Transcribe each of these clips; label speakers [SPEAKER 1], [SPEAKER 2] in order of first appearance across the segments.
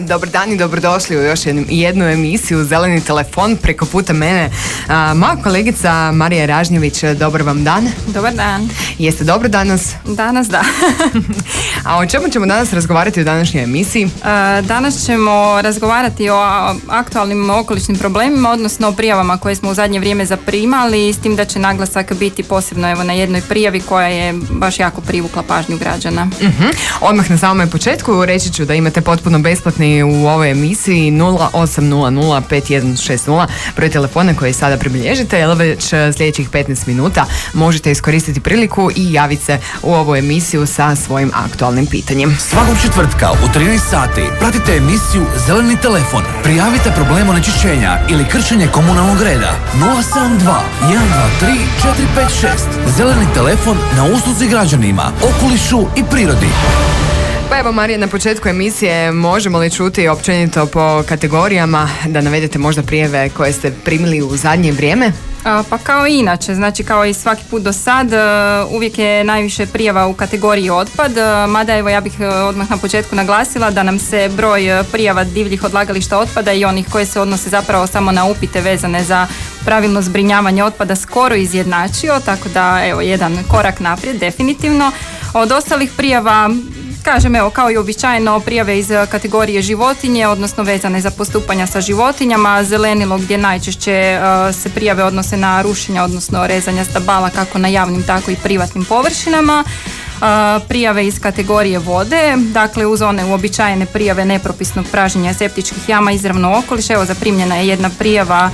[SPEAKER 1] Dobar dan i dobrodošli u još jednu, jednu emisiju Zeleni telefon preko puta mene. A, moja kolegica Marija Ražnjević, dobar vam dan.
[SPEAKER 2] Dobar dan.
[SPEAKER 1] Jeste dobro danas?
[SPEAKER 2] Danas da.
[SPEAKER 1] A o čemu ćemo danas razgovarati u današnjoj emisiji?
[SPEAKER 2] E, danas ćemo razgovarati o aktualnim okoličnim problemima, odnosno o prijavama koje smo u zadnje vrijeme zaprimali, s tim da će naglasak biti posebno evo na jednoj prijavi koja je baš jako privukla pažnju građana.
[SPEAKER 1] uh Odmah na samom početku reći ću da imate potpuno besplatni u ovoj emisiji 0800 broj telefona koji sada pribilježite, jer već e, sljedećih 15 minuta možete iskoristiti priliku i javiti se u ovu emisiju sa svojim aktualnim pitanjem.
[SPEAKER 3] Svakog četvrtka u 13 sati pratite emisiju Zeleni telefon. Prijavite problem onečišćenja ili kršenje komunalnog reda. 072 123 456. Zeleni telefon na usluzi građanima, okolišu i prirodi.
[SPEAKER 1] Pa evo Marija, na početku emisije možemo li čuti općenito po kategorijama da navedete možda prijeve koje ste primili u zadnje vrijeme?
[SPEAKER 2] Pa kao i inače, znači kao i svaki put do sad, e, uvijek je najviše prijava u kategoriji otpad, e, mada evo ja bih e, odmah na početku naglasila da nam se broj prijava divljih odlagališta otpada i onih koje se odnose zapravo samo na upite vezane za pravilno zbrinjavanje otpada skoro izjednačio, tako da evo jedan korak naprijed definitivno. Od ostalih prijava Kažem, evo, kao i običajno prijave iz eh, kategorije životinje, odnosno vezane za postupanja sa životinjama, zelenilo gdje najčešće eh, se prijave odnose na rušenja, odnosno rezanja stabala kako na javnim, tako i privatnim površinama. Prijave iz kategorije vode, dakle uz one uobičajene prijave nepropisnog praženja septičkih jama izravno okoliš. Evo zaprimljena je jedna prijava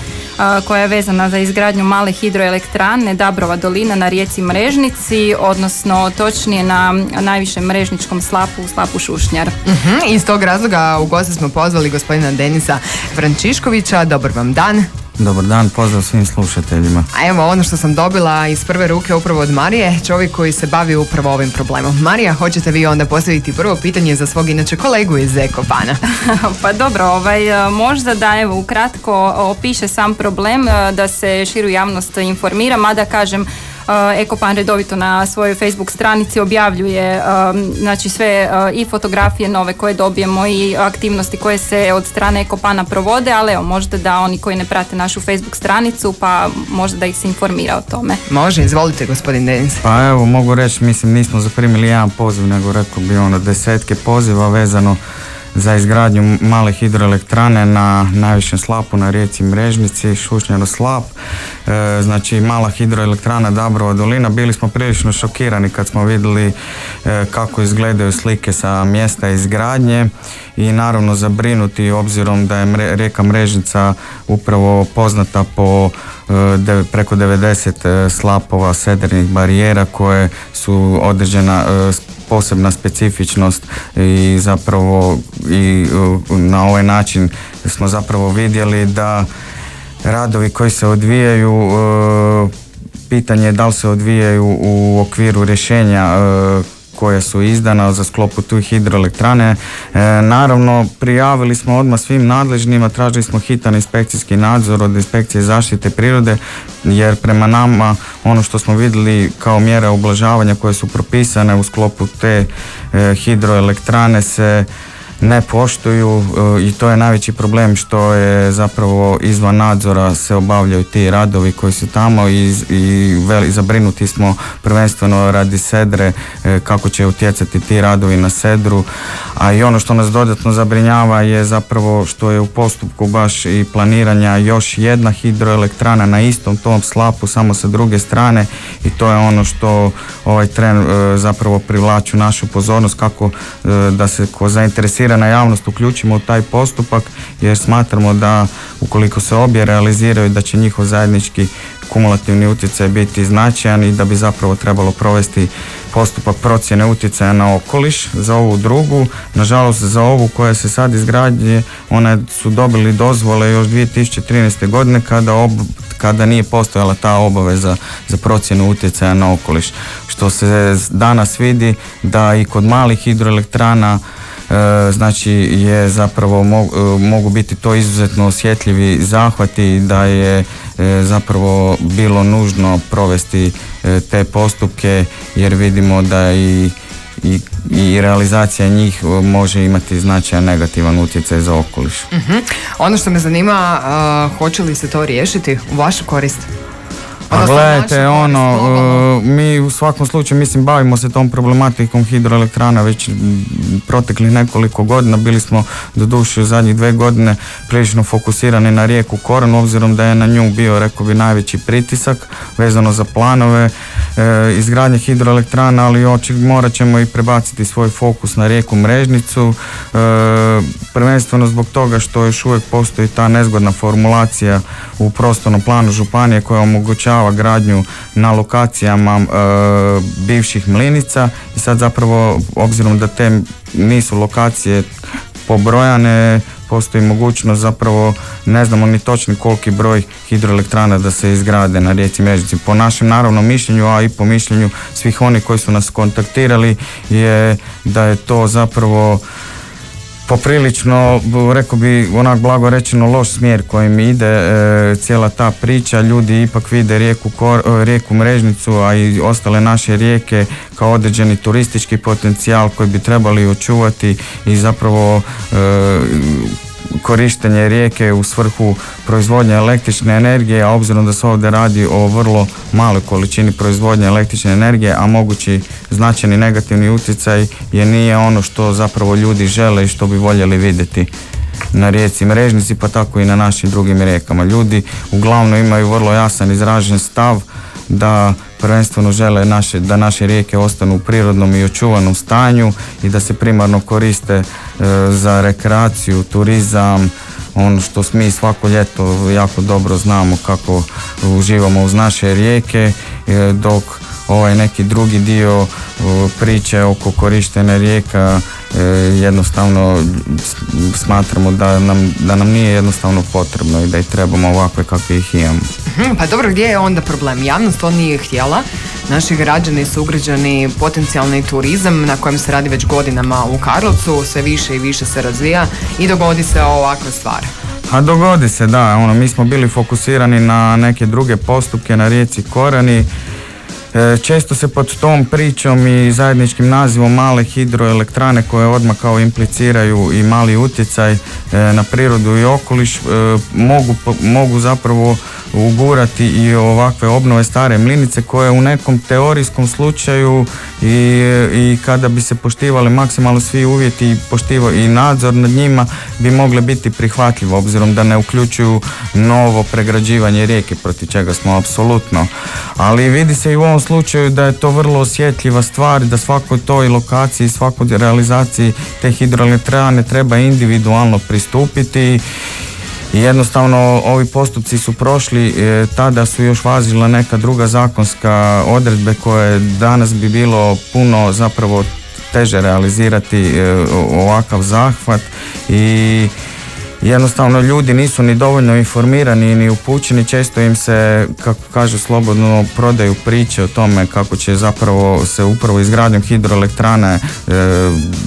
[SPEAKER 2] koja je vezana za izgradnju male hidroelektrane Dabrova dolina na rijeci Mrežnici, odnosno točnije na najvišem mrežničkom slapu slapu Šušnjar.
[SPEAKER 1] uh Iz tog razloga u goste smo pozvali gospodina Denisa Frančiškovića. Dobar vam dan.
[SPEAKER 4] Dobar dan, pozdrav svim slušateljima.
[SPEAKER 1] A evo ono što sam dobila iz prve ruke upravo od Marije, čovjek koji se bavi upravo ovim problemom. Marija, hoćete vi onda postaviti prvo pitanje za svog inače kolegu iz Ekopana?
[SPEAKER 2] pa dobro, ovaj, možda da evo ukratko opiše sam problem, da se širu javnost informira, mada kažem Ekopan redovito na svojoj Facebook stranici objavljuje znači sve eh, i fotografije nove koje dobijemo i aktivnosti koje se od strane Ekopana provode, ali evo možda da oni koji ne prate našu Facebook stranicu pa možda da ih se informira o tome.
[SPEAKER 1] Može, izvolite gospodin Denis.
[SPEAKER 4] Pa evo mogu reći, mislim nismo zaprimili jedan poziv nego rekao bi ono desetke poziva vezano za izgradnju male hidroelektrane na najvišem slapu na rijeci Mrežnici, Šušnjaro slap. E, znači mala hidroelektrana Dabrova dolina. Bili smo prilično šokirani kad smo vidjeli e, kako izgledaju slike sa mjesta izgradnje i naravno zabrinuti obzirom da je rijeka Mrežnica upravo poznata po e, preko 90 slapova sedernih barijera koje su određena posebna specifičnost i zapravo i na ovaj način smo zapravo vidjeli da radovi koji se odvijaju e, pitanje je da li se odvijaju u okviru rješenja e, koja su izdana za sklopu tu hidroelektrane. E, naravno, prijavili smo odmah svim nadležnima, tražili smo hitan inspekcijski nadzor od inspekcije zaštite prirode, jer prema nama ono što smo vidjeli kao mjere ublažavanja koje su propisane u sklopu te e, hidroelektrane se ne poštuju e, i to je najveći problem što je zapravo izvan nadzora se obavljaju ti radovi koji su tamo i, i veli, zabrinuti smo prvenstveno radi sedre e, kako će utjecati ti radovi na sedru a i ono što nas dodatno zabrinjava je zapravo što je u postupku baš i planiranja još jedna hidroelektrana na istom tom slapu samo sa druge strane i to je ono što ovaj tren e, zapravo privlaču našu pozornost kako da se ko zainteresira na javnost uključimo u taj postupak jer smatramo da ukoliko se obje realiziraju da će njihov zajednički kumulativni utjecaj biti značajan i da bi zapravo trebalo provesti postupak procjene utjecaja na okoliš za ovu drugu. Nažalost za ovu koja se sad izgrađuje, one su dobili dozvole još 2013. godine kada, ob, kada nije postojala ta obaveza za procjenu utjecaja na okoliš. Što se danas vidi da i kod malih hidroelektrana znači je zapravo e, mogu biti to izuzetno osjetljivi zahvati da je e, zapravo bilo nužno provesti te postupke jer vidimo da i i, i realizacija njih može imati značajan negativan utjecaj za okoliš.
[SPEAKER 1] uh Ono što me zanima, hoće li se to riješiti u vašu korist?
[SPEAKER 4] Pa gledajte, ono, e, mi u svakom slučaju, mislim, bavimo se tom problematikom hidroelektrana već proteklih nekoliko godina. Bili smo do duše u zadnjih dve godine prilično fokusirani na rijeku Koran, obzirom da je na nju bio, rekao bi, najveći pritisak vezano za planove e, izgradnje hidroelektrana, ali oči, morat ćemo i prebaciti svoj fokus na rijeku Mrežnicu, e, prvenstveno zbog toga što još uvijek postoji ta nezgodna formulacija u prostornom planu županije koja omogućava gradnju na lokacijama e, bivših mlinica i sad zapravo obzirom da te nisu lokacije pobrojane postoji mogućnost zapravo ne znamo ni točni koliki broj hidroelektrana da se izgrade na rijeci Mežici. Po našem naravno mišljenju, a i po mišljenju svih onih koji su nas kontaktirali je da je to zapravo poprilično, rekao bi onak blago rečeno loš smjer kojim ide e, cijela ta priča, ljudi ipak vide rijeku, e, rijeku Mrežnicu, a i ostale naše rijeke kao određeni turistički potencijal koji bi trebali očuvati i zapravo e, korištenje rijeke u svrhu proizvodnje električne energije, a obzirom da se ovdje radi o vrlo maloj količini proizvodnje električne energije, a mogući značajni negativni utjecaj je nije ono što zapravo ljudi žele i što bi voljeli vidjeti na rijeci Mrežnici pa tako i na našim drugim rijekama. Ljudi uglavnom imaju vrlo jasan izražen stav da prvenstveno žele naše, da naše rijeke ostanu u prirodnom i očuvanom stanju i da se primarno koriste e, za rekreaciju, turizam, ono što mi svako ljeto jako dobro znamo kako uživamo uz naše rijeke, e, dok ovaj neki drugi dio priče oko korištenja rijeka e, jednostavno smatramo da nam, da nam nije jednostavno potrebno i da ih trebamo ovakve kakve ih imamo.
[SPEAKER 1] Mhm, pa dobro, gdje je onda problem? Javnost to nije htjela. Naši građani su ugrađeni potencijalni turizam na kojem se radi već godinama u Karlovcu, sve više i više se razvija i dogodi se ovakva stvar.
[SPEAKER 4] A dogodi se, da. Ono, mi smo bili fokusirani na neke druge postupke na rijeci Korani često se pod tom pričom i zajedničkim nazivom male hidroelektrane koje odmah kao impliciraju i mali utjecaj e, na prirodu i okoliš e, mogu, mogu zapravo ugurati i ovakve obnove stare mlinice koje u nekom teorijskom slučaju i, i kada bi se poštivali maksimalno svi uvjeti i poštivo i nadzor nad njima bi mogle biti prihvatljivo obzirom da ne uključuju novo pregrađivanje rijeke protiv čega smo apsolutno. Ali vidi se i u ovom slučaju da je to vrlo osjetljiva stvar da svakoj toj lokaciji svakoj realizaciji te hidroelektrane treba individualno pristupiti. I jednostavno ovi postupci su prošli, e, tada su još vazila neka druga zakonska odredbe koje danas bi bilo puno zapravo teže realizirati e, ovakav zahvat i jednostavno ljudi nisu ni dovoljno informirani ni upućeni, često im se, kako kažu slobodno, prodaju priče o tome kako će zapravo se upravo izgradnjom hidroelektrane e,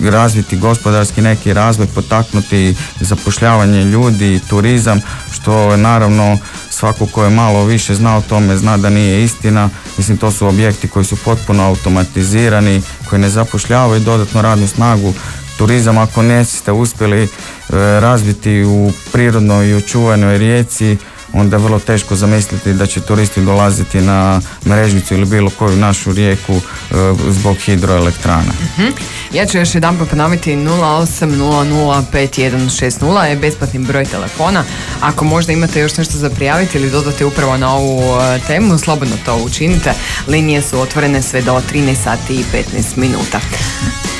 [SPEAKER 4] razviti gospodarski neki razvoj, potaknuti zapošljavanje ljudi, turizam, što naravno svako ko je malo više zna o tome zna da nije istina. Mislim to su objekti koji su potpuno automatizirani, koji ne zapošljavaju dodatnu radnu snagu turizam ako niste uspjeli e, razviti u prirodnoj i očuvanoj rijeci onda je vrlo teško zamisliti da će turisti dolaziti na mrežnicu ili bilo koju našu rijeku e, zbog hidroelektrana.
[SPEAKER 1] uh Ja ću još jedan ponoviti 08005160 je besplatni broj telefona. Ako možda imate još nešto za prijaviti ili dodati upravo na ovu e, temu, slobodno to učinite. Linije su otvorene sve do 13 sati i 15 minuta.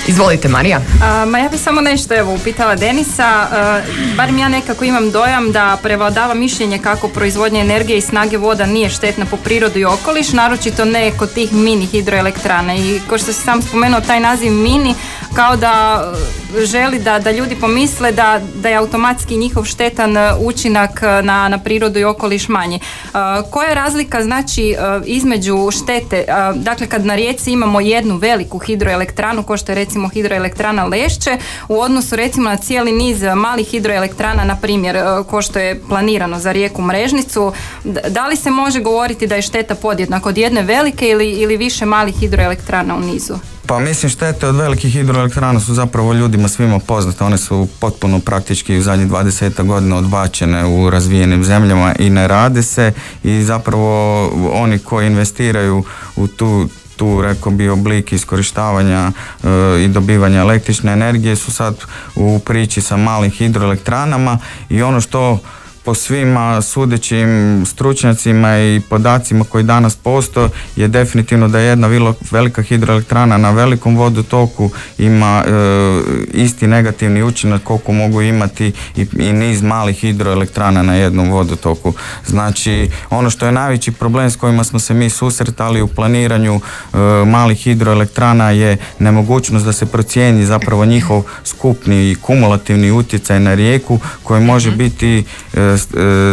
[SPEAKER 1] Izvolite Marija.
[SPEAKER 2] ma ja bih samo nešto evo upitala Denisa. Uh, barem ja nekako imam dojam da prevladava mišljenje kako proizvodnja energije i snage voda nije štetna po prirodu i okoliš, naročito ne kod tih mini hidroelektrana. I ko što si sam spomenuo taj naziv mini, kao da želi da, da ljudi pomisle da, da je automatski njihov štetan učinak na, na prirodu i okoliš manji. koja je razlika znači između štete, dakle kad na rijeci imamo jednu veliku hidroelektranu, ko što je recimo hidroelektrana Lešće, u odnosu recimo na cijeli niz malih hidroelektrana, na primjer, ko što je planirano za rijeku Mrežnicu, da li se može govoriti da je šteta podjednaka od jedne velike ili, ili više malih hidroelektrana u nizu?
[SPEAKER 4] Pa mislim štete od velikih hidroelektrana su zapravo ljudima svima poznate. One su potpuno praktički u zadnjih 20 godina odbačene u razvijenim zemljama i ne rade se i zapravo oni koji investiraju u tu tu rekao bi oblik iskorištavanja e, i dobivanja električne energije su sad u priči sa malim hidroelektranama i ono što po svima sudećim stručnjacima i podacima koji danas postoje je definitivno da jedna velika hidroelektrana na velikom vodotoku ima e, isti negativni učinak koliko mogu imati i, i niz malih hidroelektrana na jednom vodotoku. Znači ono što je najveći problem s kojima smo se mi susretali u planiranju e, malih hidroelektrana je nemogućnost da se procijeni zapravo njihov skupni i kumulativni utjecaj na rijeku koji može mhm. biti e, E,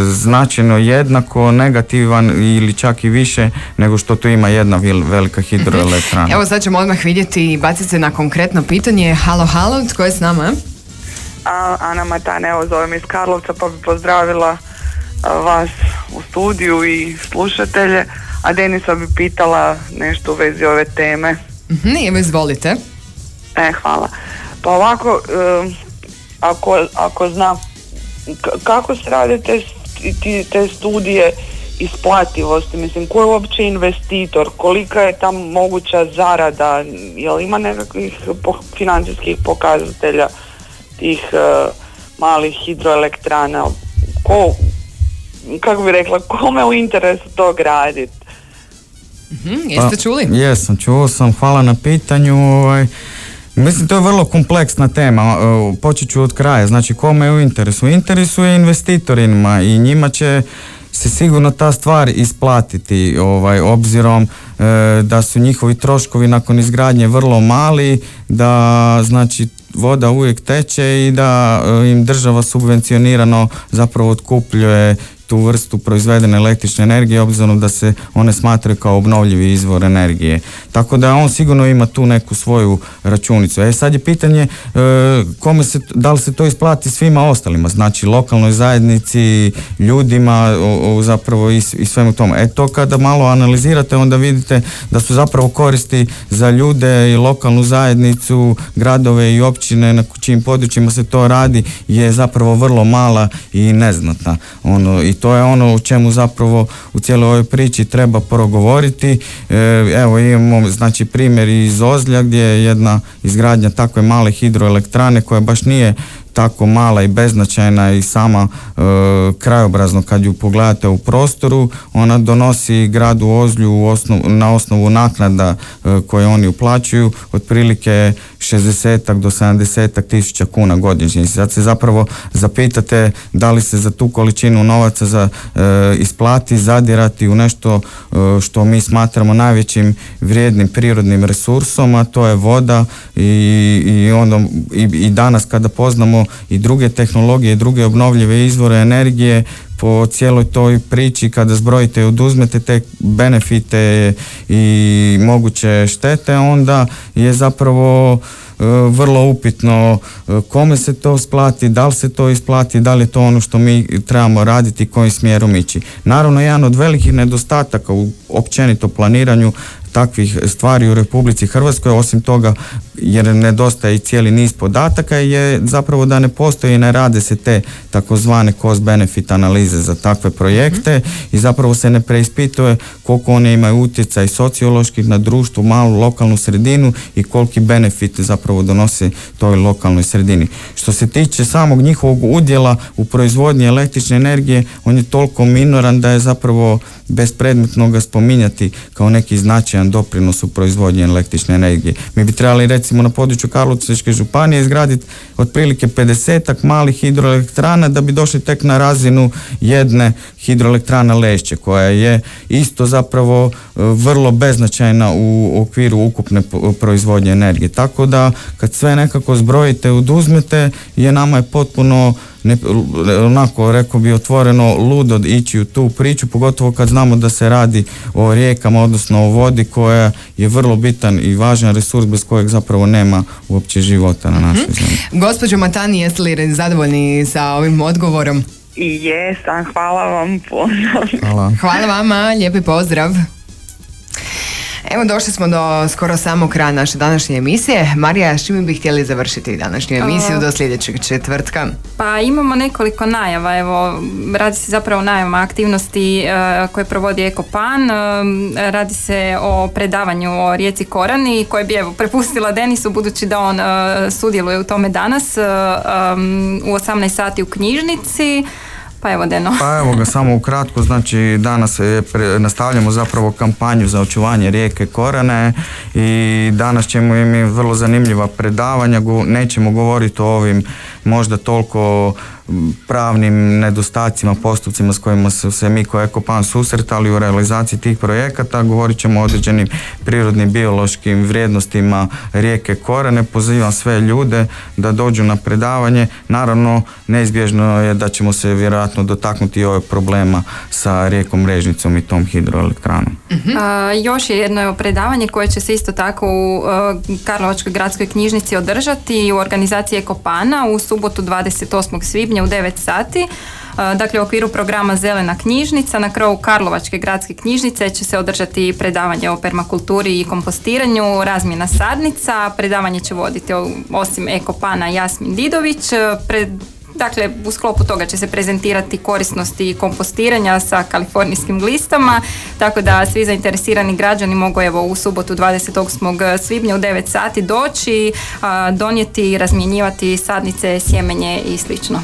[SPEAKER 4] značajno jednako negativan ili čak i više nego što tu ima jedna velika hidroelektrana.
[SPEAKER 1] Evo sad ćemo odmah vidjeti i baciti se na konkretno pitanje. Halo, halo, tko je s nama?
[SPEAKER 5] A, Ana Matane, evo zovem iz Karlovca pa bi pozdravila vas u studiju i slušatelje, a Denisa bi pitala nešto u vezi ove teme.
[SPEAKER 1] Nije, mhm, izvolite.
[SPEAKER 5] E, hvala. Pa ovako, ako, ako zna kako se rade te, te studije isplativosti, mislim, ko je uopće investitor, kolika je tam moguća zarada, jel ima nekakvih financijskih pokazatelja tih uh, malih hidroelektrana, ko, kako bi rekla, kome u interesu to graditi?
[SPEAKER 1] mm jeste čuli?
[SPEAKER 4] Pa, jesam, čuo sam, hvala na pitanju. Ovaj, Mislim, to je vrlo kompleksna tema. Počet ću od kraja. Znači, kome je u interesu? U interesu je investitorima i njima će se sigurno ta stvar isplatiti ovaj, obzirom e, da su njihovi troškovi nakon izgradnje vrlo mali, da znači voda uvijek teče i da e, im država subvencionirano zapravo otkupljuje tu vrstu proizvedene električne energije obzirom da se one smatraju kao obnovljivi izvor energije. Tako da on sigurno ima tu neku svoju računicu. E sad je pitanje e, kome se, da li se to isplati svima ostalima, znači lokalnoj zajednici, ljudima, o, zapravo i, i svemu tome. E to kada malo analizirate onda vidite da su zapravo koristi za ljude i lokalnu zajednicu, gradove i općine na čijim područjima se to radi je zapravo vrlo mala i neznatna. Ono, I to je ono u čemu zapravo u cijeloj ovoj priči treba progovoriti. E, evo imamo znači primjer iz Ozlja gdje je jedna izgradnja takve male hidroelektrane koja baš nije tako mala i beznačajna i sama e, krajobrazno kad ju pogledate u prostoru ona donosi gradu Ozlju na osnovu naknada e, koje oni uplaćuju otprilike 60 do 70 tisuća kuna godišnje. Sad se zapravo zapitate da li se za tu količinu novaca za e, isplati zadirati u nešto e, što mi smatramo najvećim vrijednim prirodnim resursom, a to je voda i, i, onda, i, i danas kada poznamo i druge tehnologije, druge obnovljive izvore energije, po cijeloj toj priči kada zbrojite i oduzmete te benefite i moguće štete onda je zapravo e, vrlo upitno e, kome se to isplati, da li se to isplati, da li je to ono što mi trebamo raditi kojim smjerom ići. Naravno, jedan od velikih nedostataka u općenito planiranju takvih stvari u Republici Hrvatskoj, osim toga jer nedostaje i cijeli niz podataka je zapravo da ne postoji i ne rade se te takozvane cost benefit analize za takve projekte i zapravo se ne preispituje koliko one imaju utjecaj sociološki na društvo, malu lokalnu sredinu i koliki benefit zapravo donose toj lokalnoj sredini. Što se tiče samog njihovog udjela u proizvodnji električne energije, on je toliko minoran da je zapravo bespredmetno ga spominjati kao neki značajan doprinos u proizvodnji električne energije. Mi bi trebali reći recimo na području Karlovčke županije izgraditi otprilike 50 malih hidroelektrana da bi došli tek na razinu jedne hidroelektrana Lešće koja je isto zapravo e, vrlo beznačajna u okviru ukupne proizvodnje energije. Tako da kad sve nekako zbrojite, oduzmete je nama je potpuno ne, onako rekao bi otvoreno ludo ići u tu priču, pogotovo kad znamo da se radi o rijekama, odnosno o vodi koja je vrlo bitan i važan resurs bez kojeg zapravo nema uopće života na našoj mm zemlji.
[SPEAKER 1] Gospođo Matani, jeste li zadovoljni sa ovim odgovorom?
[SPEAKER 5] I jesam, hvala vam puno.
[SPEAKER 4] Hvala.
[SPEAKER 1] Hvala vama, lijepi pozdrav. Evo došli smo do skoro samog kraja naše današnje emisije. Marija, s čime bi htjeli završiti današnju emisiju do sljedećeg četvrtka?
[SPEAKER 2] Pa imamo nekoliko najava. Evo, radi se zapravo o najavama aktivnosti e, koje provodi Ekopan. E, radi se o predavanju o rijeci Korani koje bi evo prepustila Denisu budući da on e, sudjeluje u tome danas u 18 sati u knjižnici. Pa evo Deno.
[SPEAKER 4] Pa evo ga samo ukratko, znači danas nastavljamo zapravo kampanju za očuvanje rijeke Korane i danas ćemo imati vrlo zanimljiva predavanja, nećemo govoriti o ovim možda toliko pravnim nedostacima, postupcima s kojima su se mi kao Ekopan susretali u realizaciji tih projekata. Govorit ćemo o određenim prirodnim biološkim vrijednostima rijeke Korene. Pozivam sve ljude da dođu na predavanje. Naravno, neizbježno je da ćemo se vjerojatno dotaknuti i ove problema sa rijekom Režnicom i tom hidroelektranom.
[SPEAKER 2] Mhm. još je jedno predavanje koje će se isto tako u uh, Karlovačkoj gradskoj knjižnici održati u organizaciji Ekopana u subotu 28. svibnja u 9 sati. Dakle, u okviru programa Zelena knjižnica na krovu Karlovačke gradske knjižnice će se održati predavanje o permakulturi i kompostiranju, razmjena sadnica. Predavanje će voditi osim Ekopana Jasmin Didović. Pred, Dakle, u sklopu toga će se prezentirati korisnosti kompostiranja sa kalifornijskim glistama, tako da svi zainteresirani građani mogu evo u subotu 28. svibnja u 9 sati doći, donijeti i razmjenjivati sadnice, sjemenje i slično.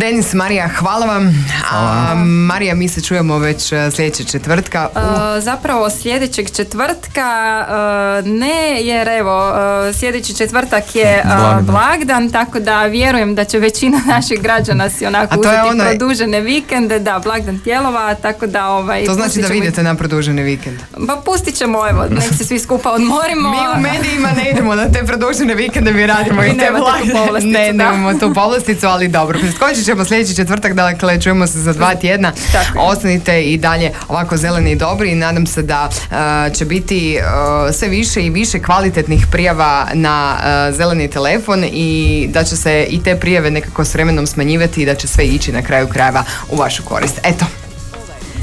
[SPEAKER 1] Denis, Marija, hvala vam. A, Marija, mi se čujemo već e, sljedećeg četvrtka.
[SPEAKER 2] E, zapravo sljedećeg četvrtka e, ne, jer evo, sljedeći četvrtak je blagdan. tako da vjerujem da će većina naših građana si onako uzeti ono... produžene vikende, da, blagdan tijelova, tako da ovaj...
[SPEAKER 1] To znači da vidite na produženi vikend?
[SPEAKER 2] Pa pustit ćemo, evo, nek se svi skupa odmorimo.
[SPEAKER 1] Mi u medijima ne idemo na te produžene vikende, mi radimo i te blagdane. Ne, nemamo tu povlasticu, ali dobro. Skočit ćemo sljedeći četvrtak, dakle čujemo se za dva tjedna. Ostanite i dalje ovako zeleni i dobri i nadam se da uh, će biti uh, sve više i više kvalitetnih prijava na uh, zeleni telefon i da će se i te prijave nekako s vremenom smanjivati i da će sve ići na kraju krajeva u vašu korist. Eto,